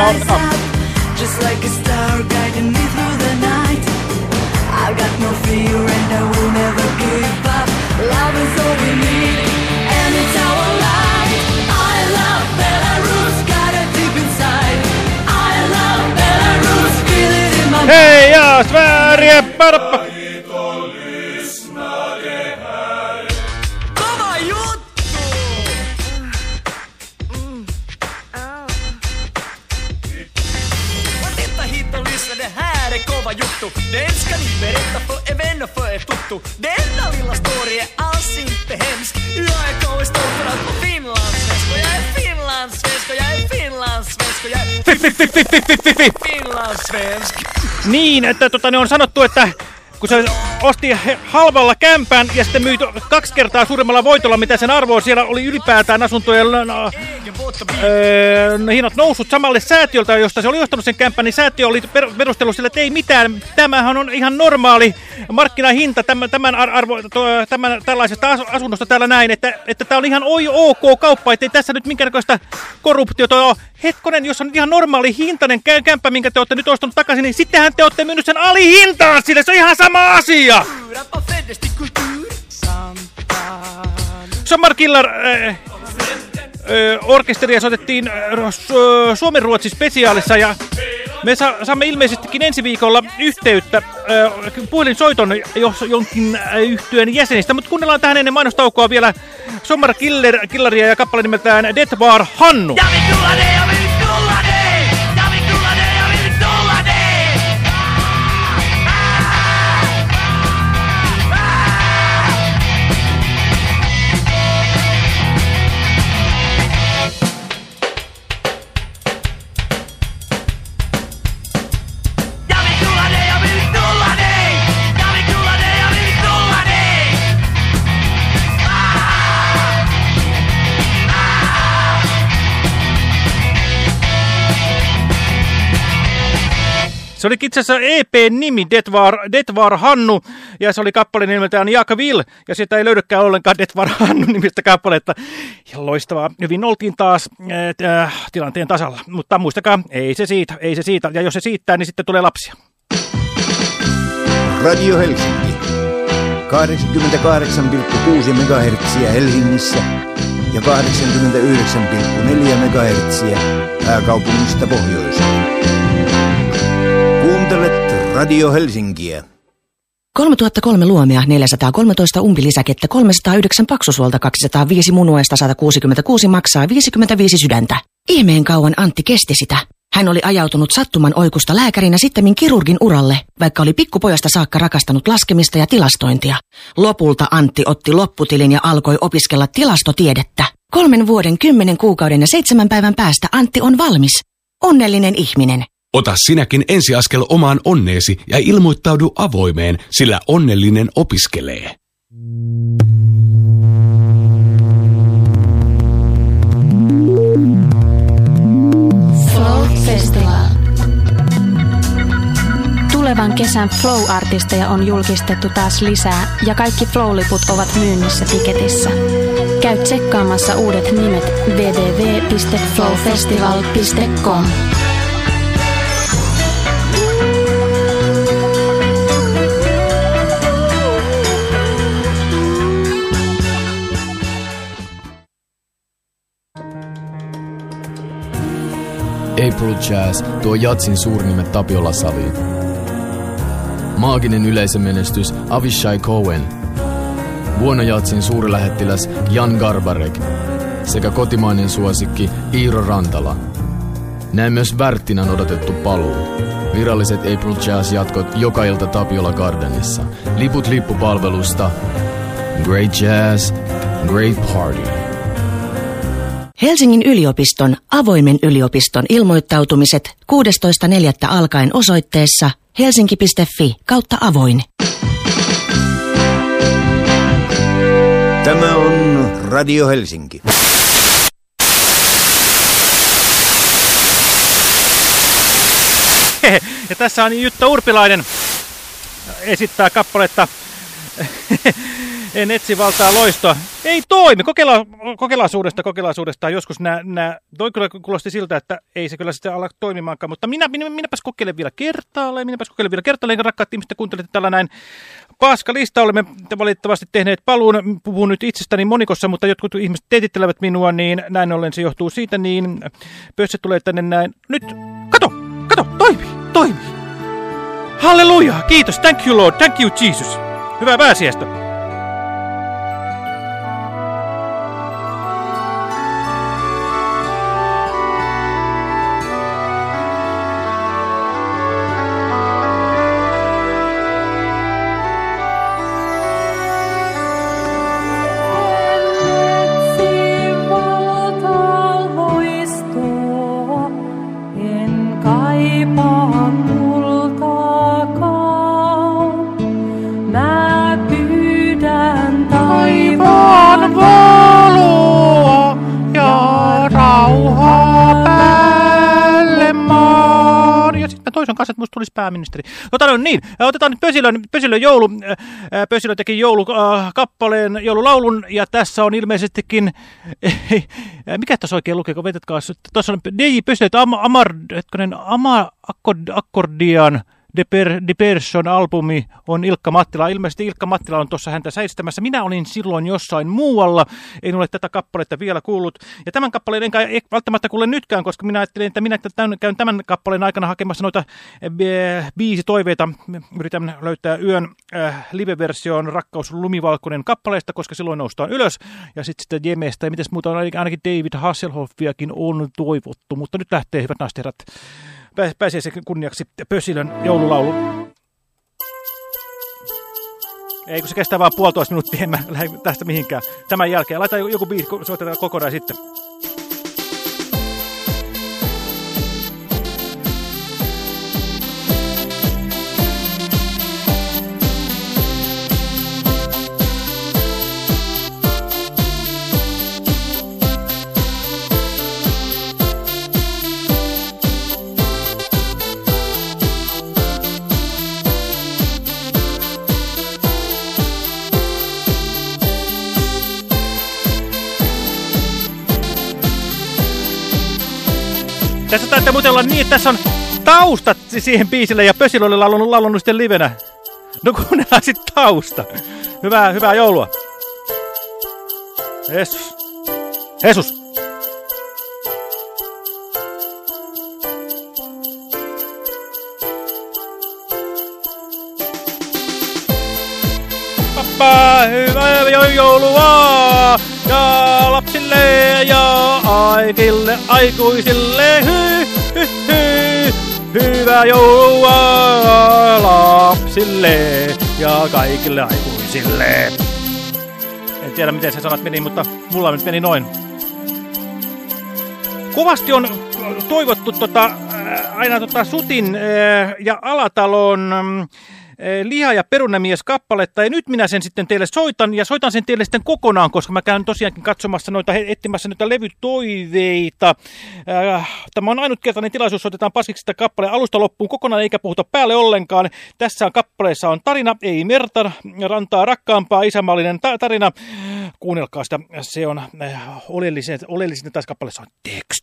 on. Oh. Just like a star guiding me through the night. I got no fear and I will never give up. Love is all we need, and it's our life. I love Belarus, got it deep inside. I love Belarus, feel it in my Hei ja Sverige! Parappa. Den ska ni berätta för er vänner för er tuttu. Denna lilla story är alls inte hemsk Jag är stolt för att vara finlandssvensk Och jag är finlandssvensk och jag är finlandssvensk Och jag är Fi, fi, fi, fi, fi, fi, fi, fi. finlandssvensk. Niin, että tota, ne on sanottu, että kun se osti halvalla kämpän ja sitten myi kaksi kertaa suuremmalla voitolla, mitä sen arvo on, siellä oli ylipäätään asuntojen no, öö, hinnat noussut samalle säätiöltä, josta se oli ostanut sen kämpän, niin säätiö oli per perustellut sille, että ei mitään, tämähän on ihan normaali markkinahinta tämän, tämän, ar arvo, tämän tällaisesta as asunnosta täällä näin, että, että tämä on ihan oi, ok kauppa, ettei tässä nyt minkäännäköistä korruptiota ole. Hetkonen, jos on ihan normaali hintainen kä kämppä, minkä te olette nyt ostanut takaisin, niin sittenhän te olette myynyt sen alihintaan sille, se on ihan sama asia! Fredesti kultur Sommar Killer äh, äh, orkesteria soitettiin äh, su Suomen-Ruotsi spesiaalissa ja me sa saamme ilmeisestikin ensi viikolla yhteyttä äh, puhelinsoiton jos jonkin äh, yhtyön jäsenistä, mutta kuunnellaan tähän ennen mainostaukoa vielä Sommar Killer, Killeria ja kappale nimeltään Death Bar Hannu. Jag Se oli itse asiassa EP-nimi Detvar, Detvar Hannu, ja se oli kappale nimeltään Jakavil, ja sieltä ei löydykään ollenkaan Detvar Hannu nimistä kappaletta. Ja loistavaa. Hyvin oltiin taas äh, tilanteen tasalla, mutta muistakaa, ei se siitä, ei se siitä, ja jos se siittää, niin sitten tulee lapsia. Radio Helsinki. 88,6 MHz Helsingissä ja 89,4 MHz pääkaupungista pohjoiseen. Radio Helsinkiä. 3003 luomia, 413 umpilisäkettä, 309 paksusuolta, 205 munuaista, 166 maksaa 55 sydäntä. Ihmeen kauan Antti kesti sitä. Hän oli ajautunut sattuman oikusta lääkärinä sittemmin kirurgin uralle, vaikka oli pikkupojasta saakka rakastanut laskemista ja tilastointia. Lopulta Antti otti lopputilin ja alkoi opiskella tilastotiedettä. Kolmen vuoden, kymmenen kuukauden ja seitsemän päivän päästä Antti on valmis. Onnellinen ihminen. Ota sinäkin ensiaskel omaan onneesi ja ilmoittaudu avoimeen, sillä onnellinen opiskelee. Tulevan kesän Flow-artisteja on julkistettu taas lisää ja kaikki Flow-liput ovat myynnissä tiketissä. Käy tsekkaamassa uudet nimet www.flowfestival.com. April Jazz tuo Jatsin suurnimet Tapiola Saviin. Maaginen yleisömenestys Avishai Cohen. Vuonna Jatsin suurlähettiläs Jan Garbarek sekä kotimainen suosikki Iiro Rantala. Näin myös Värttinan odotettu paluu. Viralliset April Jazz jatkot joka ilta Tapiola Gardenissa. Liput lippupalvelusta. Great Jazz, Great Party. Helsingin yliopiston avoimen yliopiston ilmoittautumiset 16.4. alkaen osoitteessa helsinki.fi kautta avoin. Tämä on Radio Helsinki. Ja tässä on Jutta Urpilainen esittää kappaletta En etsi valtaa loistoa. Ei toimi. Kokeilla, kokeilaisuudesta kokeilaisuudesta. Joskus nää, nää, toi kyllä kuulosti siltä, että ei se kyllä sitten ala toimimaankaan. Mutta minä, minä, minäpäs kokeilen vielä kertaalleen. Minäpäs kokeilen vielä kertaalleen, rakkaat ihmiset, kuuntelette tällä näin. Paska lista olemme valitettavasti tehneet paluun. Puhun nyt itsestäni monikossa, mutta jotkut ihmiset teetittelevät minua, niin näin ollen se johtuu siitä. Niin pössä tulee tänne näin. Nyt, kato, kato, toimii, toimii. Halleluja, kiitos, thank you Lord, thank you Jesus. Hyvää pääsiäistä. Pääministeri. Tota no niin, otetaan nyt Pösilön, Pösilön joulu. Pösilö teki joulukappaleen, joululaulun ja tässä on ilmeisestikin, mikä tässä oikein lukee, kun vetetkaa, tuossa on DJ Pösilö, Am, Amar, hetkonen, Ama, akkord, De, per, De albumi on Ilkka Mattila. Ilmeisesti Ilkka Mattila on tuossa häntä säistämässä. Minä olin silloin jossain muualla. En ole tätä kappaletta vielä kuullut. Ja tämän kappaleen enkä välttämättä kuule nytkään, koska minä ajattelin, että minä käyn tämän kappaleen aikana hakemassa noita äh, biisi toiveita. Yritän löytää yön äh, live-version Rakkaus lumivalkoinen kappaleesta, koska silloin noustaan ylös. Ja sitten sitä Jemestä ja mitäs muuta on, ainakin David Hasselhoffiakin on toivottu. Mutta nyt lähtee, hyvät naiset herrat pääsee se kunniaksi Pösilön joululaulu. Ei kun se kestää vaan puolitoista minuuttia, en mä lähde tästä mihinkään. Tämän jälkeen laita joku biisi, soitetaan kokonaan sitten. Tässä taitaa muuten olla niin, että tässä on taustat siihen biisille ja Pösilö oli laulunut, laulunut sitten livenä. No kuunnellaan sitten tausta. Hyvää, hyvää joulua. Jesus. Jesus. Pappa, hyvää joulua ja ja aikille aikuisille. Hy, hy, hy. Hyvää joulua lapsille ja kaikille aikuisille. En tiedä miten se sanat meni, mutta mulla nyt meni noin. Kovasti on toivottu tota, aina tota Sutin ja Alatalon liha- ja perunamies kappaletta, ja nyt minä sen sitten teille soitan, ja soitan sen teille sitten kokonaan, koska mä käyn tosiaankin katsomassa noita, etsimässä noita levytoiveita. Tämä on ainutkertainen tilaisuus, soitetaan paskiksi sitä kappaleen alusta loppuun kokonaan, eikä puhuta päälle ollenkaan. Tässä on kappaleessa on tarina, ei merta, rantaa rakkaampaa, isämaallinen ta tarina. Kuunnelkaa sitä, se on oleellisin, oleellisin tässä kappaleessa on teksti.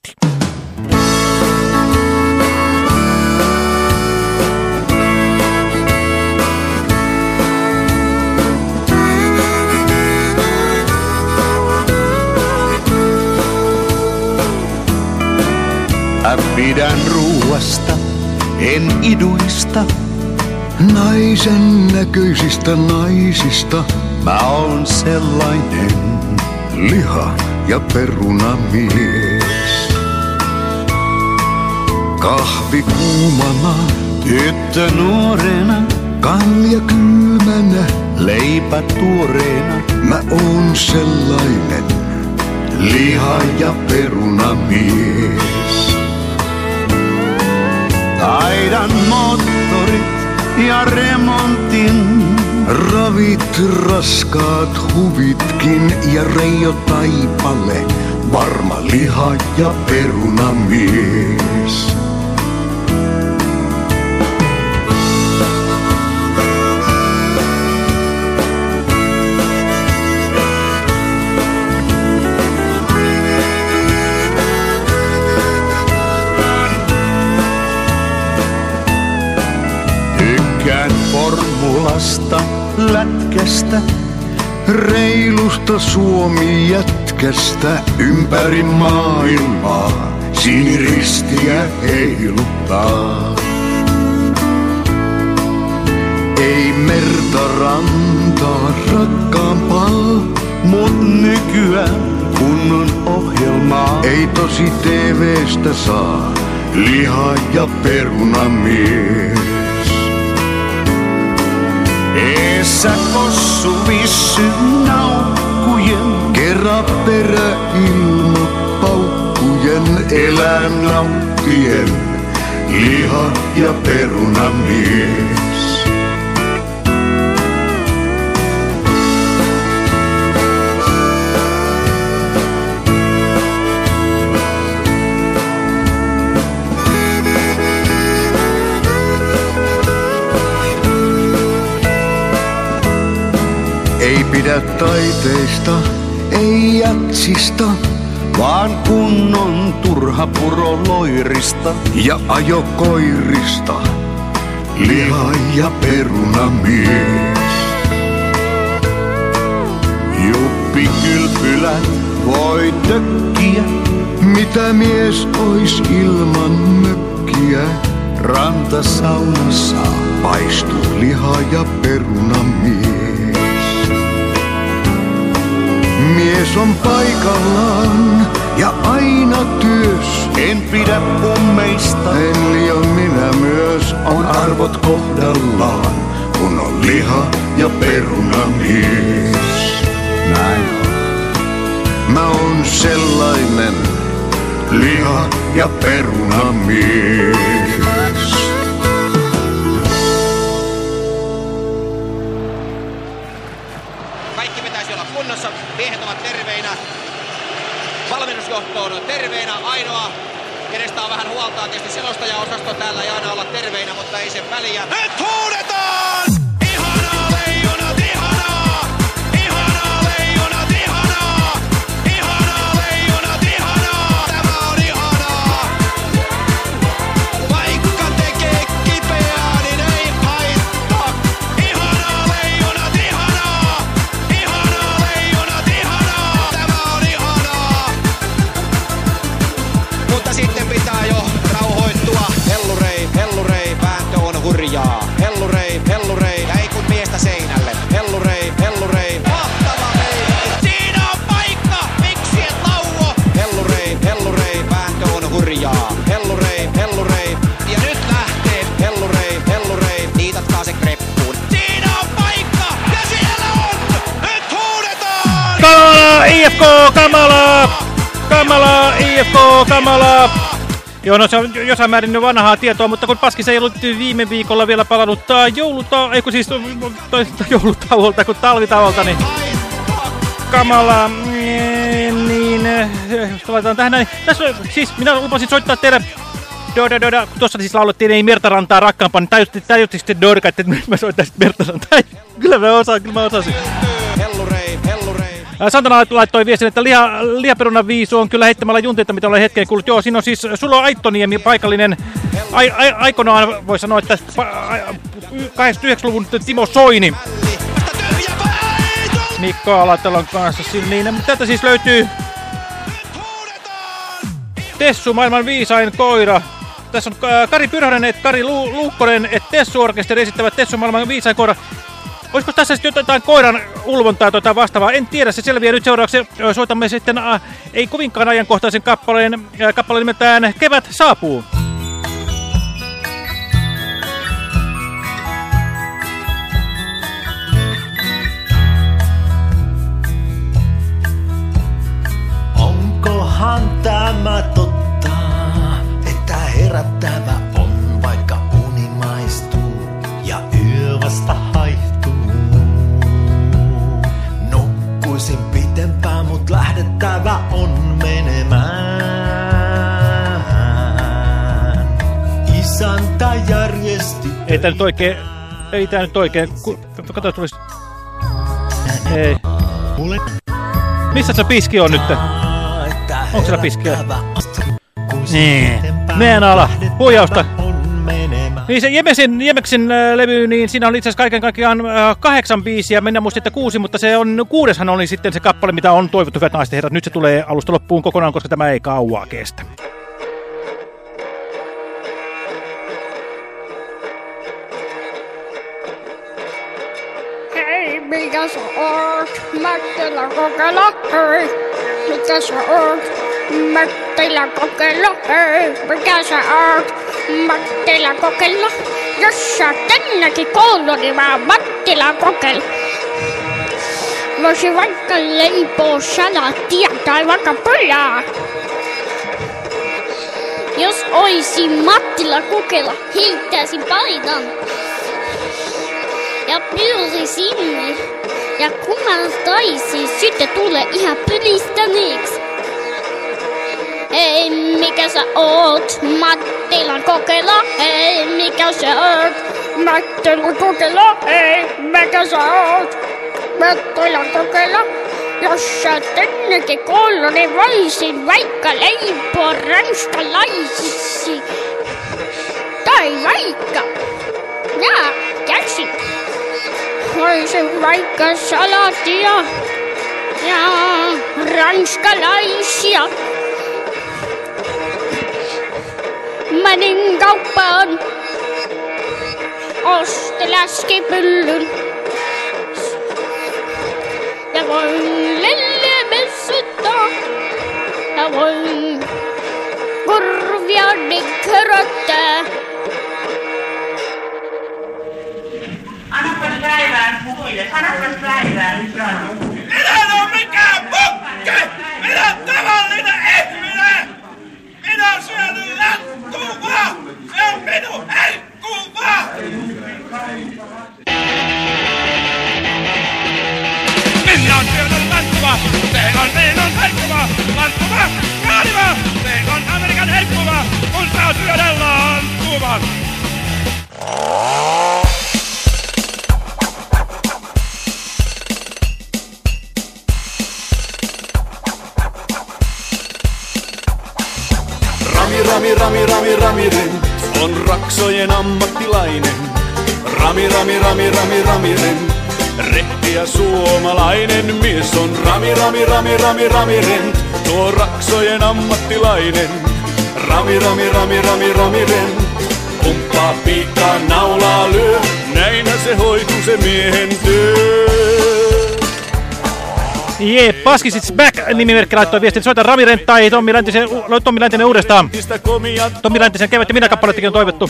Pidän ruuasta, en iduista. Naisen näköisistä naisista. Mä oon sellainen. Liha ja perunamies. Kahvi kuumana. Tyttö nuorena. Kalja kylmänä. Leipä tuoreena. Mä oon sellainen. Liha ja perunamies. Taidan moottorit ja remontin. Ravit raskaat huvitkin ja Reijo Taipale. Varma liha ja perunamies. Kovasta lätkästä. Reilusta Suomi jätkästä ympäri maailmaa siniristiä heiluttaa. Ei merta rantaa rakkaampaa, mut nykyään kunnon ohjelmaa ei tosi TVstä saa liha ja perunamies. Vissy naukkujen, kerran perä ilma paukkujen, elän nauttien, liha ja perunamies. Taiteista, ei jatsista, vaan kunnon turha puro loirista ja ajokoirista. Liha ja perunamies. Juppi kylpylät voi tökkiä, mitä mies ois ilman mökkiä. Rantasaunassa paistuu liha ja perunamies. Mies on paikallaan ja aina työs. En pidä pummeista, en liian minä myös. On arvot kohdallaan, kun on liha ja perunamies. Näin Mä oon sellainen liha ja perunamies. Valmennusjohto on terveinä. Ainoa, kenestä on vähän huolta, on tietysti selostajaosasto. Täällä ei aina olla terveinä, mutta ei sen väliä. Nyt huudetaan! IFK, Kamala! Kamala, IFK, Kamala! Joo, no se on jossain määrin vanhaa tietoa, mutta kun Paskis ei ollut viime viikolla vielä palannut jouluta, ei kun siis joulutauolta kuin talvitauolta, niin Kamala, mm, niin eh, laitetaan tähän näin. Tässä siis minä lupasin soittaa teille Doda, doda. Tuossa siis laulettiin ei Merta Rantaa rakkaampaa, niin tajutti, sitten Dorka, että mä soittaisin Merta Rantaa. Kyllä mä osaan, kyllä mä osasin. Ää, Santana laittoi viestin, että liha, lihaperunan viisu on kyllä heittämällä junteita, mitä olen hetken kuullut. Joo, siinä on siis Sulo Aittoniemi, paikallinen, ai, ai, aikonaan voi sanoa, että pa- ai- 89-luvun Timo Soini. Mikko Alatelon kanssa. mutta täältä siis löytyy Tessu, maailman viisain koira. Tässä on ää, Kari Pyrhönen, et Kari Lu Luukkonen, et Tessu-orkesteri esittävät Tessu, maailman viisain koira. Olisiko tässä sitten jotain koiran ulvontaa jotain vastaavaa? En tiedä, se selviää nyt seuraavaksi. Soitamme sitten äh, ei kovinkaan ajankohtaisen kappaleen, äh, kappaleen nimeltään Kevät saapuu. Onkohan tämä totta, että herättävä Ei tää nyt oikein, ei tää nyt oikein, kato tulisi. Ei. Missä se piski on nyt? Onko siellä piskiä? Niin. Meidän ala. Huijausta. Niin se Jemeksen, Jemeksen äh, levy, niin siinä on itse asiassa kaiken kaikkiaan äh, kahdeksan biisiä, mennään muista, että kuusi, mutta se on, kuudeshan oli sitten se kappale, mitä on toivottu, hyvät naiset herrat. Nyt se tulee alusta loppuun kokonaan, koska tämä ei kauaa kestä. Oot? Mättilä kokeilla, hei. Mikä sä oot? Mättilä kokeilla, hei. Mikä sä oot? Mättilä kokeilla. Jos sä tännekin koulu, niin mä Mattila kokeilla. Voisin vaikka leipoa salaattia tai vaikka pulaa. Jos oisin Mattila kokeilla, heittäisin paidan ja pyöri sinne. Ja kun mä taisin, sitten tulee ihan pylistäneeksi. Hei, mikä sä oot? Mattilan kokeilla. Hei, mikä sä oot? Mattilan kokeilla. Hei, mikä sä oot? Mattilan kokeilla. Jos sä tännekin koulu, niin voisin vaikka leipoa ranskalaisiksi. Tai vaikka... Jaa, keksin kollase väike salat ja, ja ranska lais ja mõningaupa on ost laske põllul. ja voin lille messuta ja voin kurv ja nekk kõrvata. Päivään muille, annapas päivään. Minä en oo mikään pukke! Minä oon tavallinen ihminen! Minä oon syönyt lanttua! Se on minun herkkuva! Minä oon syönyt lanttua! Se on minun herkkuva! Lanttua! Kaaliva! Se on Amerikan herkkuva! Kun saa syödä lanttua! Rami, Rami, Rami, Rami, Rami Rent on raksojen ammattilainen. Rami, Rami, Rami, Rami, Rami Rent. Rehti ja suomalainen mies on Rami, Rami, Rami, Rami, Rami Rent. Tuo raksojen ammattilainen. Rami, Rami, Rami, Rami, Rami Rent. Pumppaa piikkaa naulaa lyö, näinhän se hoituu se miehen työ. Jee, Paskisits Back nimimerkki laittoi viestin. Soita Rami Rent tai Tommi Läntisen, Tommi Läntinen uudestaan. Tommi Läntisen kevät ja minä kappalettikin on toivottu.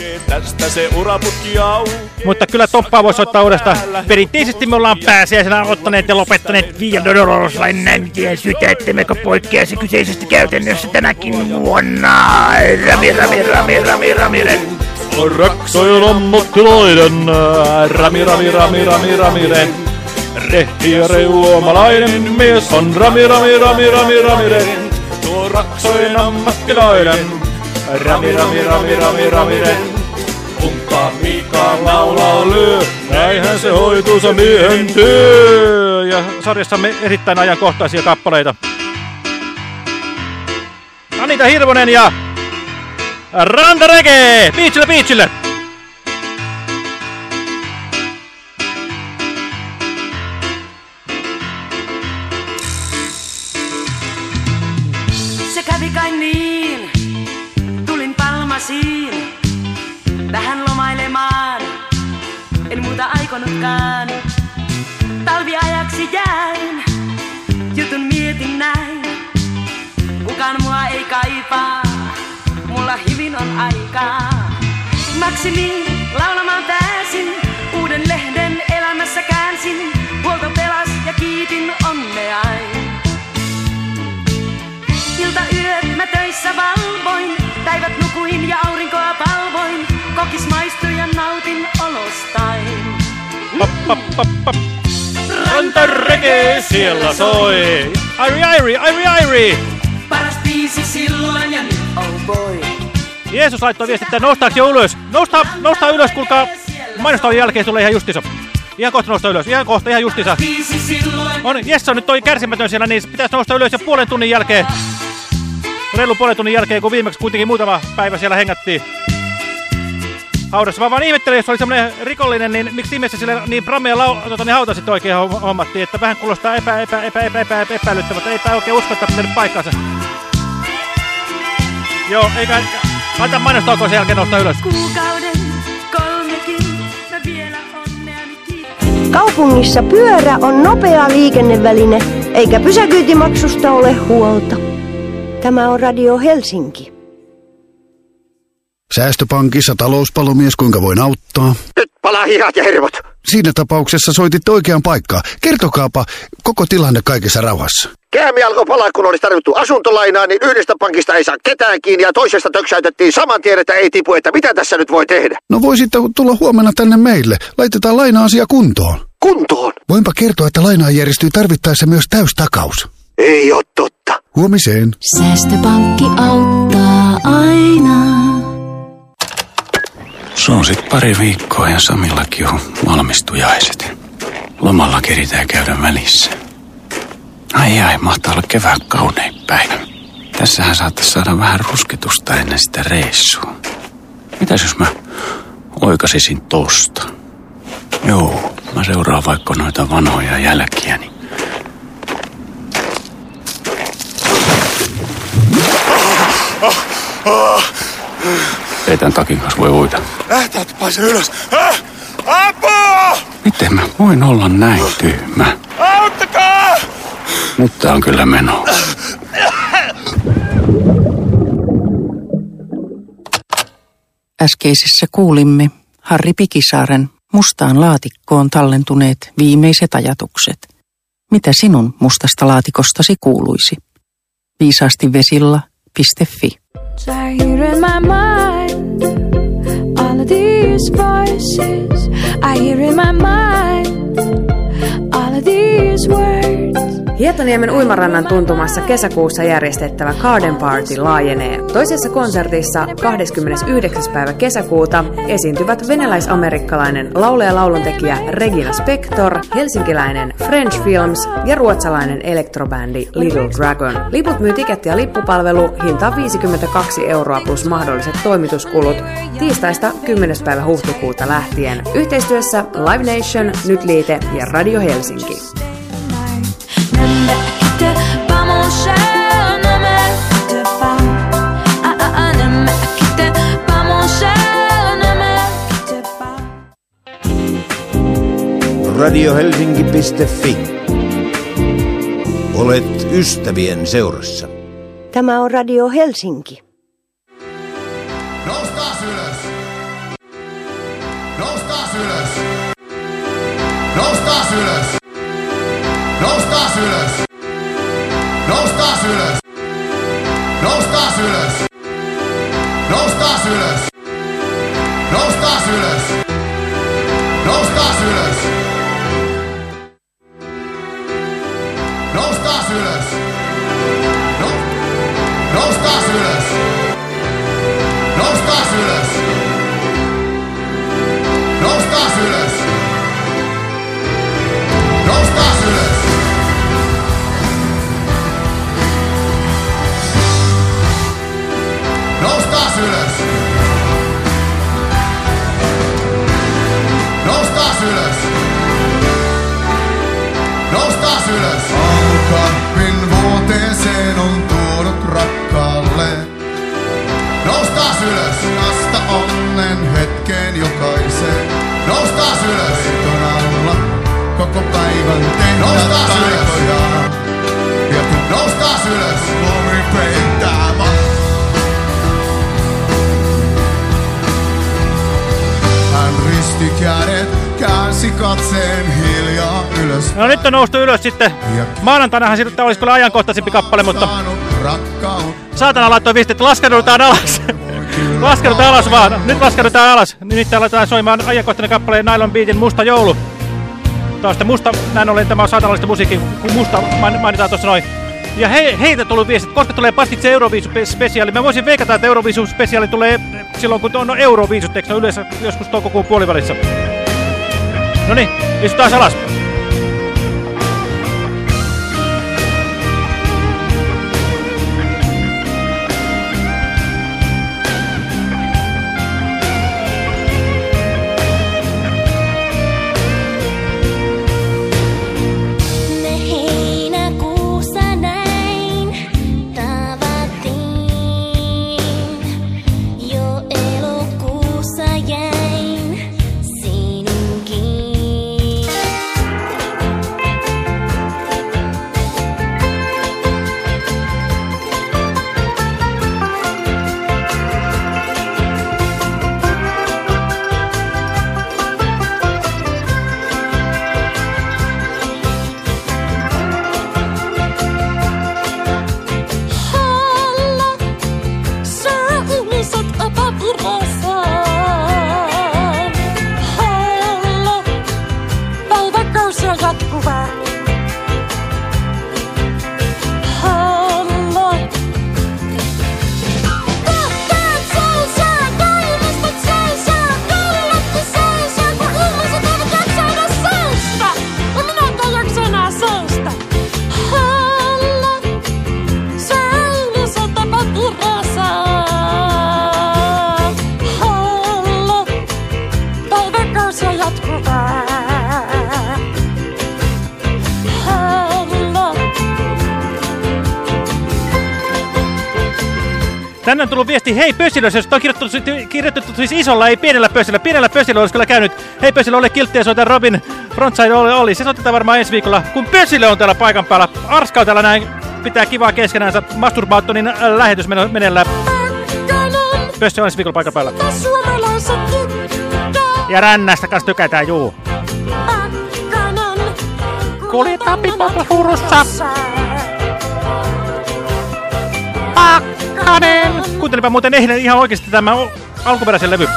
Mutta kyllä Toppaa voisi soittaa uudestaan. Perinteisesti me ollaan pääsiäisenä ottaneet ja lopettaneet Via Doloroslain näyntien syteettimekö poikkeasi kyseisestä käytännössä tänäkin vuonna. Rami, Rami, Rami, Rami, Rami raksojen ammattilainen. Rami, rami, rami, rami, rami, ren. Rehti ja reuomalainen mies on rami, rami, rami, rami, rami, ren. Tuo raksojen ammattilainen. Rami, rami, rami, rami, rami, ren. Pumppaa piikaa laulaa lyö. Näinhän se hoituu se miehen työ. Ja sarjassamme erittäin ajankohtaisia kappaleita. Anita Hirvonen ja Randa Reggae! Beachille, beachille! Kai niin, tulin Palmasiin, vähän lomailemaan, en muuta aikonutkaan. Talviajaksi jäin, jutun mietin näin, kukaan mua ei kaipaa, mulla hyvin on aikaa. Maksimiin laulamaan pääsin, uuden lehden elämässä käänsin, huolto pelas ja kiitin onneain. Ilta yöt mä töissä valvoin, päivät nukuin ja aurinkoa palvoin. Kokis maistui ja nautin olostain. Ranta Reggae siellä soi! Airi, Airi, Airi, Airi! Paras biisi silloin ja nyt, oh boy. Jeesus laittoi viesti, että noustaako jo ylös? Nousta, nousta ylös, kuulkaa. Mainostavien jälkeen tulee ihan justiinsa. Ihan kohta nousta ylös, ihan kohta, ihan justiinsa. On, Jesse on nyt toi kärsimätön siellä, niin pitäisi nousta ylös jo puolen tunnin jälkeen. Reilu puolen tunnin jälkeen, kun viimeksi kuitenkin muutama päivä siellä hengättiin. haudassa. Mä vaan ihmettelen, jos oli semmoinen rikollinen, niin miksi ihmeessä sille niin pramea lau, tota, niin hautasit oikein hom- hommattiin, että vähän kuulostaa epä, epä, epä, epä, epä, epä, epäilyttävältä. Eipä oikein usko, että pitänyt paikkansa. Joo, eikä... Laita mainostaukoon sen jälkeen nousta ylös. Kuukauden kolmekin, mä vielä onneani. Kaupungissa pyörä on nopea liikenneväline, eikä pysäköintimaksusta ole huolta. Tämä on Radio Helsinki. Säästöpankissa talouspalomies, kuinka voin auttaa? Nyt palaa hihat ja hervot. Siinä tapauksessa soititte oikeaan paikkaan. Kertokaapa koko tilanne kaikessa rauhassa. Käämi alkoi palaa, kun olisi tarvittu asuntolainaa, niin yhdestä pankista ei saa ketään kiinni ja toisesta töksäytettiin saman tien, että ei tipu, että mitä tässä nyt voi tehdä. No voisitte tulla huomenna tänne meille. Laitetaan laina-asia kuntoon. Kuntoon? Voinpa kertoa, että lainaan järjestyy tarvittaessa myös täystakaus. Ei ole totta. Huomiseen. Säästöpankki auttaa aina. Se on sit pari viikkoa ja Samillakin on valmistujaiset. Lomalla keritään käydä välissä. Ai ai, mahtaa olla kevään kaunein päivä. Tässähän saattaisi saada vähän rusketusta ennen sitä reissua. Mitäs jos mä oikasisin tosta? Joo, mä seuraan vaikka noita vanhoja jälkiäni. Ei tän takin kanssa voi uida. Lähtäät pääse ylös. Äh! Apua! Miten mä voin olla näin tyhmä? Auttakaa! Nyt tää on kyllä meno. Äskeisessä kuulimme Harri Pikisaaren mustaan laatikkoon tallentuneet viimeiset ajatukset. Mitä sinun mustasta laatikostasi kuuluisi? Viisaasti I hear in my mind all of These voices, I hear in my mind all of these words. Hietaniemen uimarannan tuntumassa kesäkuussa järjestettävä Garden Party laajenee. Toisessa konsertissa 29. päivä kesäkuuta esiintyvät venäläis-amerikkalainen laulaja lauluntekijä Regina Spektor, helsinkiläinen French Films ja ruotsalainen elektrobändi Little Dragon. Liput myy tiketti- ja lippupalvelu, hinta 52 euroa plus mahdolliset toimituskulut, tiistaista 10. päivä huhtikuuta lähtien. Yhteistyössä Live Nation, Nyt Liite ja Radio Helsinki. Radiohelsinki.fi. Olet ystävien seurassa. Tämä on Radio Helsinki. Noustaas ylös! Noustaas ylös! Noustaas ylös! Noustaas ylös! Noustaas ylös! Noustaas ylös! Noustaas ylös! Noustaas ylös! Noustaas ylös! segurança. Não? Não está segurança. Não está segurança. Não está segurança. Não está segurança. Não está segurança. Não está segurança. syläs aamukampin vuoteeseen on tuonut rakkaalle. Nous taas ylös, kasta onnen hetkeen jokaisen. Nous taas ylös, ton alla koko päivän tehdä Nous taikojaan. Ja kun noustaa ylös, Lori peittää Hän risti kädet käänsi katseen hiljaa ylös. No nyt on noustu ylös sitten. Maanantainahan sitten olisi kyllä ajankohtaisempi kappale, mutta saatana laittoi viesti, että laskeudutaan alas. laskeudutaan alas vaan. Nyt laskeudutaan alas. Nimittäin laitetaan soimaan ajankohtainen kappale Nylon Beatin Musta joulu. Sitten musta, näin ollen tämä on saatanallista musiikki, kun musta main- mainitaan tuossa noin. Ja he, heitä tullut viesti, että koska tulee Pastitse Euroviisu-spesiaali. Mä voisin veikata, että Euroviisu-spesiaali tulee silloin, kun on Euroviisut, eikö ne ole yleensä joskus toukokuun puolivälissä. No niin, istutaan alas. Tänne on tullut viesti, hei Pösilö, jos on kirjoitettu, kirjoitettu siis isolla, ei pienellä Pösilö. Pienellä Pösilö olisi kyllä käynyt. Hei Pösilö, ole kiltti ja soita Robin Frontside oli, oli. Se soitetaan varmaan ensi viikolla, kun Pösilö on täällä paikan päällä. Arska on täällä näin, pitää kivaa keskenäänsä. Masturbaattonin äh, lähetys meneillään. Pössi on ensi viikolla paikan päällä. Ja rännästä kanssa tykätään, juu. Kuljetaan pipopla hurussa. Pakkanen. Kuuntelipa muuten eilen ihan oikeasti tämä alkuperäisen levy.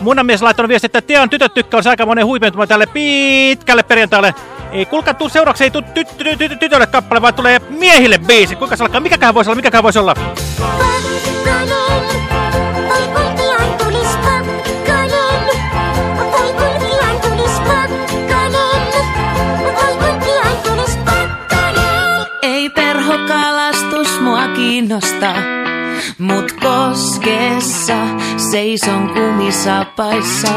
Munamies laittanut viesti, että Teon tytöt tykkää aika monen huipentuma tälle pitkälle perjantaalle. Ei, kuulkaa, tuu seuraavaksi ei tuu ty ty ty ty tytölle kappale, vaan tulee miehille biisi. Kuinka se alkaa? Mikäköhän voisi olla? Mikäköhän voisi olla? Ei kiinnosta, mut koskessa seison kumisapaissa.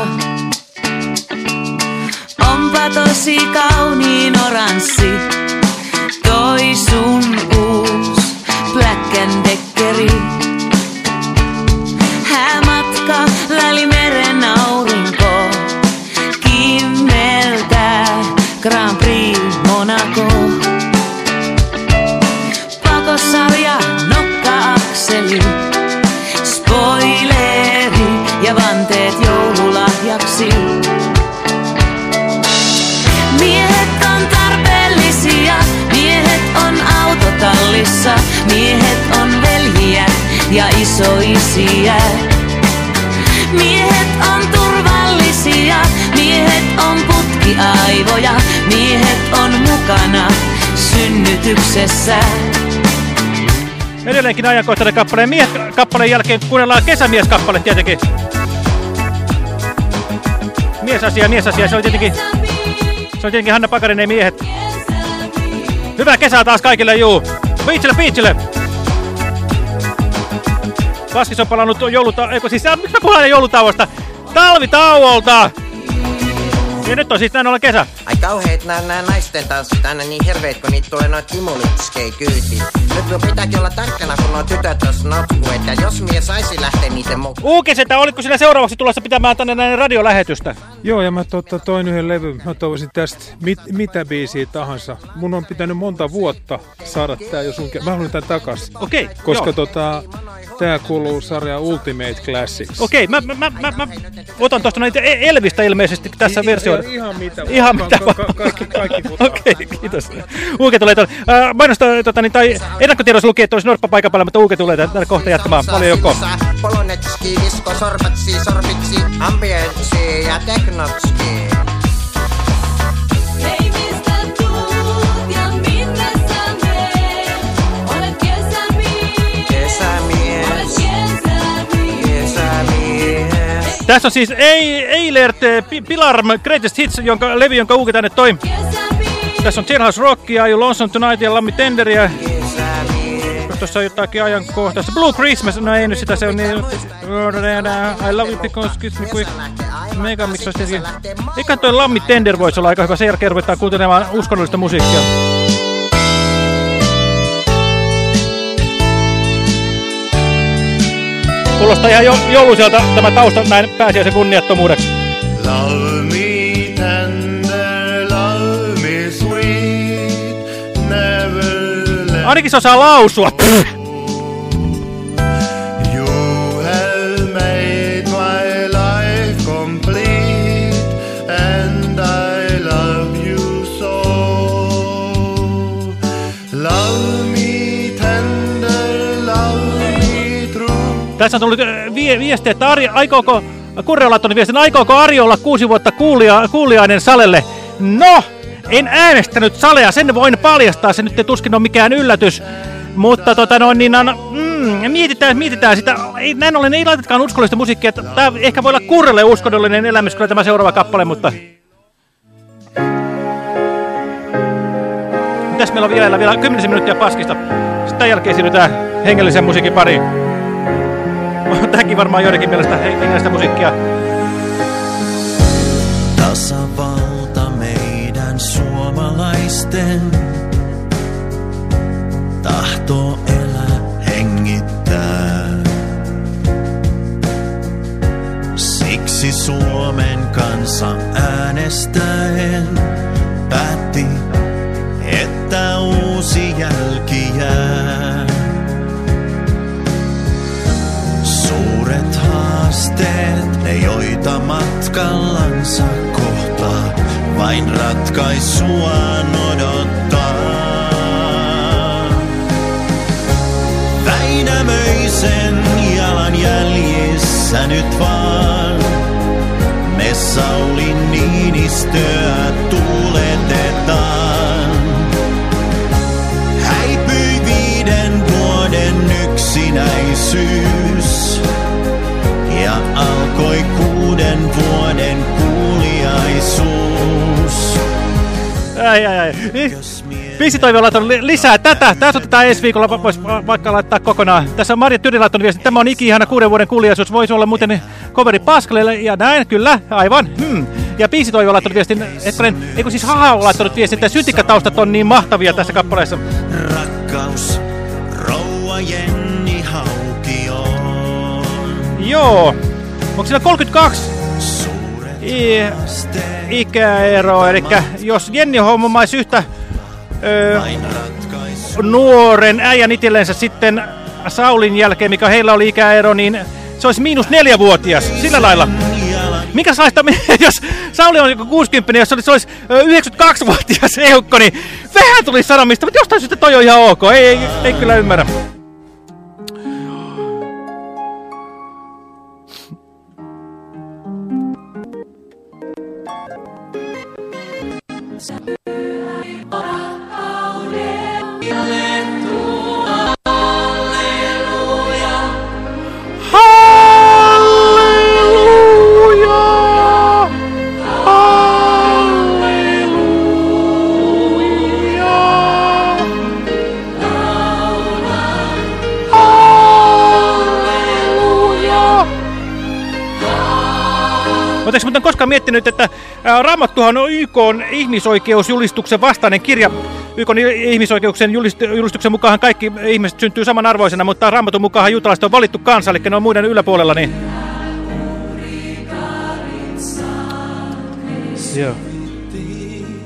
Onpa tosi kauniin oranssi, toi sun uus Black and Deckeri. Häämatka Välimeren isoisiä. Miehet on turvallisia, miehet on putkiaivoja, miehet on mukana synnytyksessä. Edelleenkin ajankohtainen kappaleen mies-kappaleen jälkeen kuunnellaan kesämies-kappale tietenkin. Miesasia, miesasia, se on tietenkin, se on tietenkin Hanna Pakarinen miehet. Hyvää kesää taas kaikille, juu. Beachille, beachille. Vaskis on palannut jouluta... Eikö siis, äh, miksi mä puhun joulutauosta? Talvitauolta! Ja nyt on siis näin olla kesä. Ai kauheet nää, nää naisten tanssit aina niin hirveet, kun niitä tulee noit kimulitskei kyyti. Nyt minun pitääkin olla tarkkana, kun nuo tytöt tos notku, että jos mies saisi lähteä niiden mukaan. Uukes, että oliko sinä seuraavaksi tulossa pitämään tänne näin radiolähetystä? Joo, ja mä totta, toin yhden levyn. Mä toivoisin tästä mit, mitä biisiä tahansa. Mun on pitänyt monta vuotta saada tää jo sun... Mä haluan tän takas. Okei, Koska joo. tota, tää kuuluu sarjaan Ultimate Classics. Okei, mä, mä, mä, mä, mä otan tuosta näitä E- Elvistä ilmeisesti tässä I- versioida. ihan mitä vaan. Ihan mitä ka- vaan. ka- kaikki- kaikki Okei, kiitos. Uuke tulee tuolle. Äh, mainosta, tota, niin, tai ennakkotiedossa lukee, että olisi Norppa paikan päällä, mutta Uuke tulee tänne kohta jatkamaan. Paljon joko. Polonetski, visko, sorbatsi, sorbitsi, ambientsi ja teknotski. Tässä on siis Ei- Eilert Pi- Pilarm Greatest Hits, jonka levy, jonka Uuke tänne toi. Tässä on Jailhouse Rockia, You Lonesome Tonight ja Lammi Tenderia. Tuossa on jotakin ajankohtaista. Blue Christmas, no ei nyt sitä, se on niin... I love you because kiss me quick. Mega mix olisi tietenkin... Eikä toi Lammi Tender voisi olla aika hyvä. Sen jälkeen ruvetaan kuuntelemaan uskonnollista musiikkia. Kuulostaa ihan jo jouluiselta tämä tausta näin pääsiäisen kunniattomuudeksi. Love me tender, love me sweet, never let Ainakin se osaa lausua. You Tässä on tullut vie viesti, että Ari, aikooko, Kurre on laittanut viestin, aikooko Ari olla kuusi vuotta kuulia, kuuliainen Salelle? No, en äänestänyt Salea, sen voin paljastaa, se nyt ei tuskin ole mikään yllätys. Mutta tota noin, niin on, mm, mietitään, mietitään sitä, ei, näin ollen ei laitetakaan uskollista musiikkia, tämä ehkä voi olla Kurrelle uskonnollinen elämys, kyllä tämä seuraava kappale, mutta... Mitäs meillä on vielä, vielä 10 minuuttia paskista. Sitten jälkeen siirrytään hengellisen musiikin pariin. Tämäkin varmaan joidenkin mielestä hengellistä musiikkia. Tasavalta meidän suomalaisten tahto elää hengittää. Siksi Suomen kansa äänestäen päätti, että uusi jälki jää. Haasteet, ne joita matkallansa kohtaa, vain ratkaisua odottaa. Väinämöisen jalan jäljissä nyt vaan, me Sauli Niinistöä tuuletetaan. Häipyi viiden vuoden yksinäisyys ja alkoi kuuden vuoden kuuliaisuus. Ai, ai, ai. Biisitoive on laittanut li- lisää tätä. Tässä otetaan ensi viikolla, va- vaikka laittaa kokonaan. Tässä on Marja Tyri laittanut viesti. Tämä on iki-ihana kuuden vuoden kuuliaisuus. Voisi olla muuten coveri Paskalille. Ja näin, kyllä, aivan. Hmm. Ja biisitoive on laittanut viestin, hetkinen, eikö siis Haha on laittanut viestin, että syntikkataustat on niin mahtavia tässä kappaleessa. Rakkaus, rouva Jenni Haukio. Joo. Onko siinä 32 I ikäero? Eli jos Jenni hommaisi yhtä ö, nuoren äijän itsellensä sitten Saulin jälkeen, mikä heillä oli ikäero, niin se olisi miinus neljävuotias. Sillä lailla. Mikä saista, jos Sauli on joku 60, jos se olisi, olisi ö, 92-vuotias eukko, niin vähän tuli sanomista, mutta jostain syystä toi on ihan ok. Ei, ei, ei kyllä ymmärrä. dance. Koskaan miettinyt, että Raamattuhan on YK on ihmisoikeusjulistuksen vastainen kirja. YK on ihmisoikeuksien julist- julistuksen mukaan kaikki ihmiset syntyy samanarvoisena, mutta Raamatun mukaan juutalaiset on valittu kansa, eli ne on muiden yläpuolella. Niin... Joo.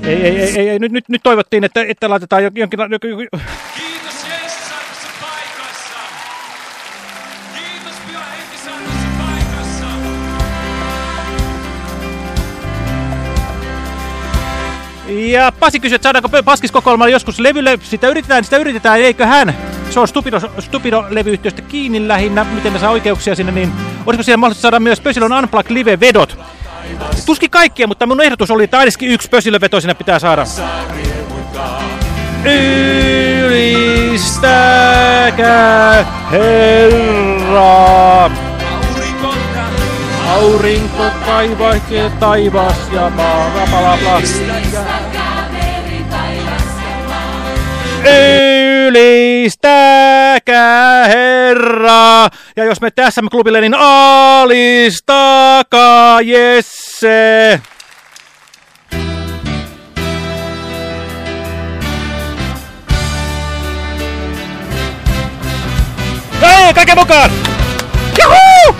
Ei, ei, ei, ei, ei. Nyt, nyt, nyt toivottiin, että, että laitetaan jonkin... jonkin, Ja Pasi kysyi, että saadaanko Paskiskokoelmalla joskus levylle. Sitä yritetään, sitä yritetään, eikö hän? Se on Stupido, Stupido-levyyhtiöstä kiinni lähinnä, miten ne saa oikeuksia sinne, niin olisiko siellä mahdollista saada myös Pösilön Unplugged Live-vedot? Tuskin kaikkia, mutta mun ehdotus oli, että ainakin yksi Pösilö-veto sinne pitää saada. Ylistäkää Herraa. Aurinko kaivailee taivas ja maa, bla bla. Ylistäkää Herraa. Ja jos me tässä klubille, niin alistakaa Jesse. Hei, kaiken mukaan! Juhuu!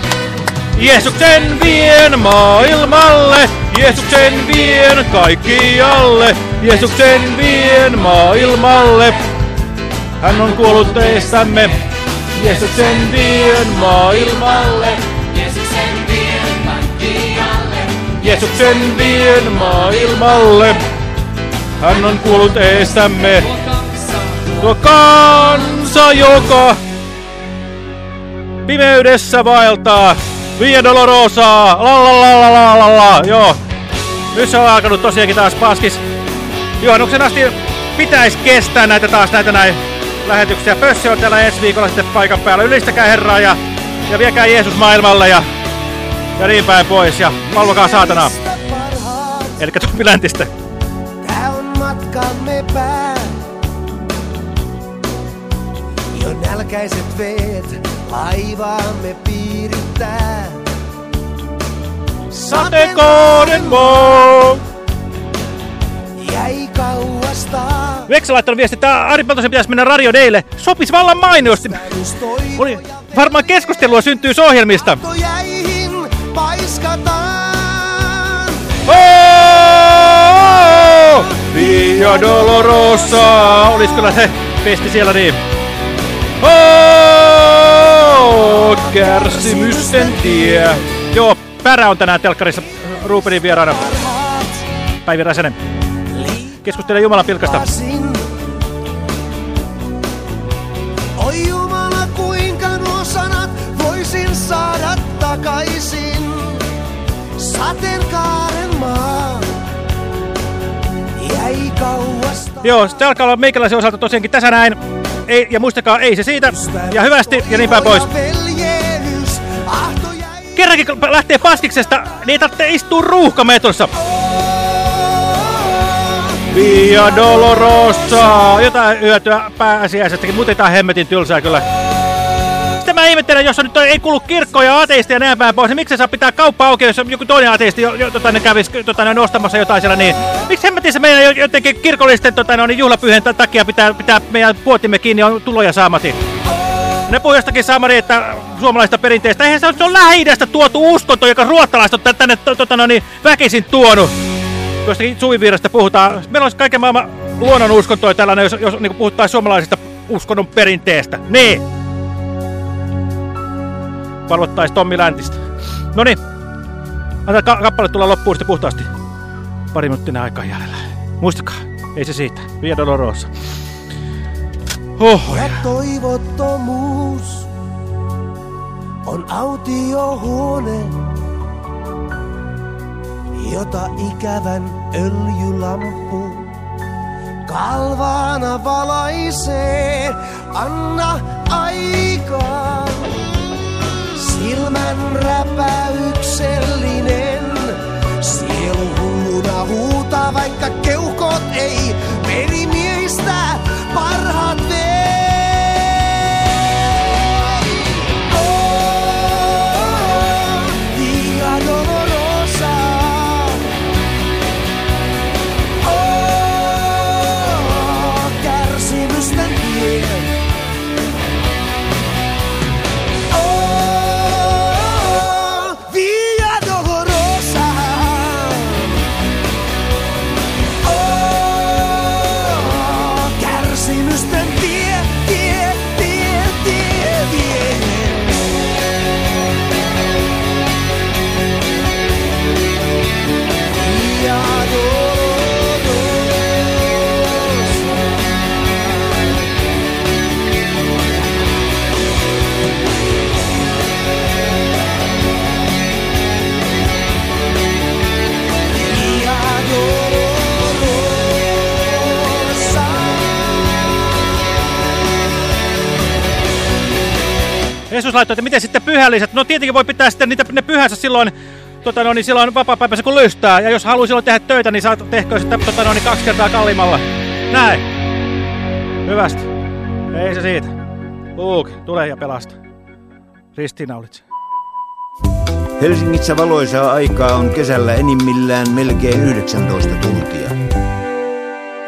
Jeesuksen vien maailmalle, Jeesuksen vien kaikkialle, Jeesuksen vien maailmalle. Hän on kuollut teistämme, Jeesuksen vien maailmalle, Jeesuksen vien kaikkialle. Jeesuksen vien maailmalle. Hän on kuollut eestämme, tuo kansa, joka pimeydessä vaeltaa. Via Dolorosa, la la la la la la la, joo. Nyt se on alkanut tosiaankin taas paskis. Juhannuksen asti pitäisi kestää näitä taas näitä näin lähetyksiä. Pössi on täällä ensi viikolla sitten paikan päällä. Ylistäkää Herraa ja, ja viekää Jeesus maailmalle ja, ja niin päin pois. Ja palvokaa saatanaa. Eli Tommi Läntistä. Tää on matkamme pää. Jo nälkäiset veet laivaamme piirittää. Sateenkaaren maa. Jäi kauasta. Veksä laittanut viesti, että Ari Peltosen pitäisi mennä Radio Daylle. Sopis vallan mainiosti. Oli, varmaan keskustelua syntyy ohjelmista. Jäihin paiskataan. Oh! Via Dolorosa! Olis kyllä se pesti siellä niin. Oh! Kärsimysten tie. Joo, Pärä on tänään telkkarissa Rubenin vieraana. Päivi Räsänen. Keskustelee Jumalan pilkasta. Oi Jumala, kuinka nuo sanat voisin saada takaisin. Sateenkaaren maa jäi kauasta. Joo, se alkaa olla meikäläisen osalta tosiaankin tässä näin. Ei, ja muistakaa, ei se siitä. Ja hyvästi, ja niin päin pois. Kerrankin kun lähtee paskiksesta, niin ei tarvitse istua ruuhkametrossa. Via Dolorosa! Jotain hyötyä pääsiäisestäkin, mutta tää hemmetin tylsää kyllä. Sitten mä ihmettelen, jos on nyt ei kuulu kirkkoja ja ateisteja ja näin päin pois, niin miksi saa pitää kauppa auki, jos joku toinen ateisti jo, jo, tota, ne kävisi tota, ne ostamassa jotain siellä niin. Miksi hemmetin se meidän jo- jotenkin kirkollisten tota, no, niin juhlapyhien ta- takia pitää, pitää meidän puotimme kiinni on tuloja saamati? Ne puhuu jostakin Samari, että suomalaista perinteestä. Eihän se ole, se on lähi tuotu uskonto, joka ruottalaiset on tänne to, tota, no, niin, väkisin tuonut. Jostakin suvivirrasta puhutaan. Meillä olisi kaiken maailman luonnon uskontoja tällainen, jos, jos niin puhutaan suomalaisesta uskonnon perinteestä. Niin. Valvottaisi Tommi Läntistä. Noniin. Antaa ka kappale tulla loppuun sitten puhtaasti. Pari minuuttia aikaa jäljellä. Muistakaa, ei se siitä. Via Dolorosa. Oho. ja toivottomuus on autiohuone, jota ikävän öljylampu kalvaana valaisee. Anna aikaa, silmän räpäyksellinen. Sielu hulluna huutaa, vaikka keuhkot ei merimiehistä laittoi, että miten sitten pyhälliset? No tietenkin voi pitää sitten niitä, ne pyhänsä silloin, tota, no, niin silloin vapaa-päivässä kun lystää. Ja jos haluaa silloin tehdä töitä, niin saat tehkö sitten tota, no, niin kaksi kertaa kalliimmalla. Näin. Hyvästi. Ei se siitä. Luuk, tule ja pelasta. Ristiina olitse. Helsingissä valoisaa aikaa on kesällä enimmillään melkein 19 tuntia.